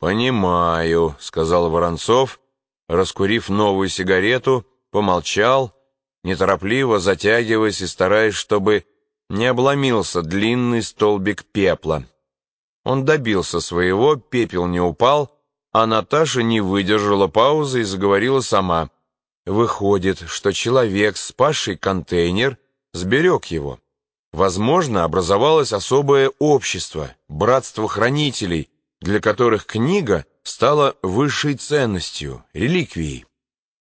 «Понимаю», — сказал Воронцов, раскурив новую сигарету, помолчал, неторопливо затягиваясь и стараясь, чтобы не обломился длинный столбик пепла. Он добился своего, пепел не упал, а Наташа не выдержала паузы и заговорила сама. Выходит, что человек, спасший контейнер, сберег его. Возможно, образовалось особое общество, братство хранителей, для которых книга стала высшей ценностью, реликвией.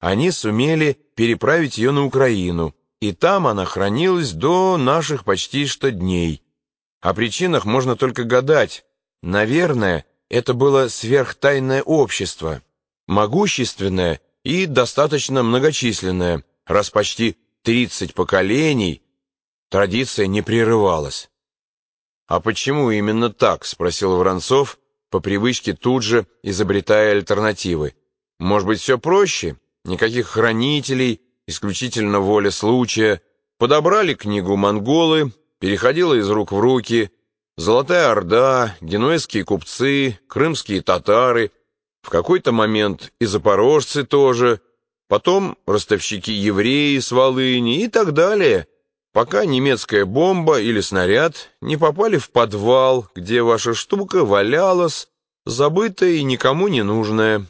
Они сумели переправить ее на Украину, и там она хранилась до наших почти что дней. О причинах можно только гадать. Наверное, это было сверхтайное общество, могущественное и достаточно многочисленное, раз почти 30 поколений традиция не прерывалась. «А почему именно так?» — спросил Воронцов, по привычке тут же изобретая альтернативы. «Может быть, все проще? Никаких хранителей, исключительно воля случая. Подобрали книгу монголы, переходила из рук в руки. Золотая Орда, генуэзские купцы, крымские татары. В какой-то момент и запорожцы тоже. Потом ростовщики-евреи с Волыни и так далее» пока немецкая бомба или снаряд не попали в подвал, где ваша штука валялась, забытая и никому не нужная.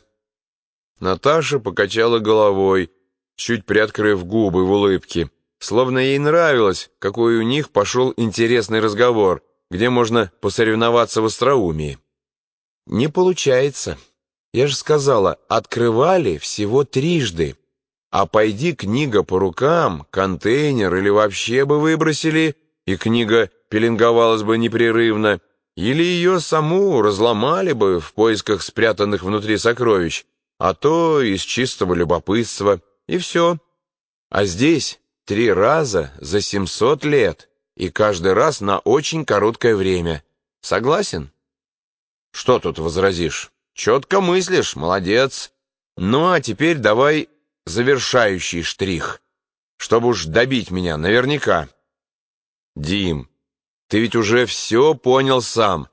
Наташа покачала головой, чуть приоткрыв губы в улыбке, словно ей нравилось, какой у них пошел интересный разговор, где можно посоревноваться в остроумии. «Не получается. Я же сказала, открывали всего трижды. А пойди книга по рукам, контейнер или вообще бы выбросили, и книга пеленговалась бы непрерывно, или ее саму разломали бы в поисках спрятанных внутри сокровищ, а то из чистого любопытства, и все. А здесь три раза за семьсот лет, и каждый раз на очень короткое время. Согласен? Что тут возразишь? Четко мыслишь, молодец. Ну а теперь давай завершающий штрих, чтобы уж добить меня наверняка. Дим, ты ведь уже все понял сам,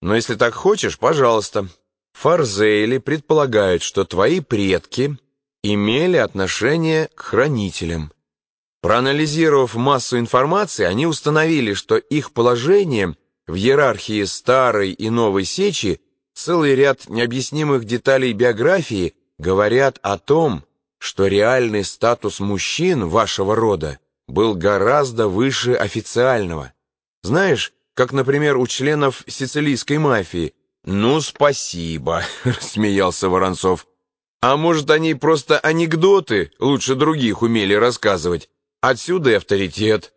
но если так хочешь, пожалуйста. Фарзейли предполагают, что твои предки имели отношение к хранителям. Проанализировав массу информации, они установили, что их положение в иерархии старой и новой сечи, целый ряд необъяснимых деталей биографии говорят о том, что реальный статус мужчин вашего рода был гораздо выше официального. Знаешь, как, например, у членов сицилийской мафии. «Ну, спасибо», — рассмеялся Воронцов. «А может, они просто анекдоты лучше других умели рассказывать? Отсюда и авторитет.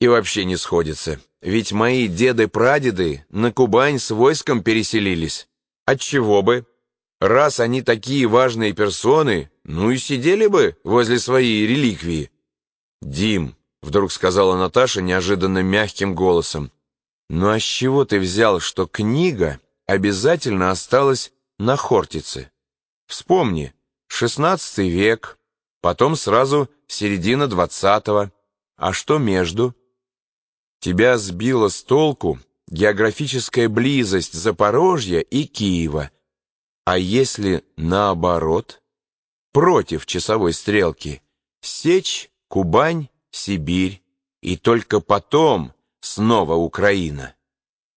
И вообще не сходится. Ведь мои деды-прадеды на Кубань с войском переселились. Отчего бы? Раз они такие важные персоны, ну и сидели бы возле своей реликвии. «Дим», — вдруг сказала Наташа неожиданно мягким голосом, «ну а с чего ты взял, что книга обязательно осталась на Хортице? Вспомни, шестнадцатый век, потом сразу середина двадцатого, а что между?» Тебя сбила с толку географическая близость Запорожья и Киева — а если наоборот? Против часовой стрелки. Сечь, Кубань, Сибирь. И только потом снова Украина.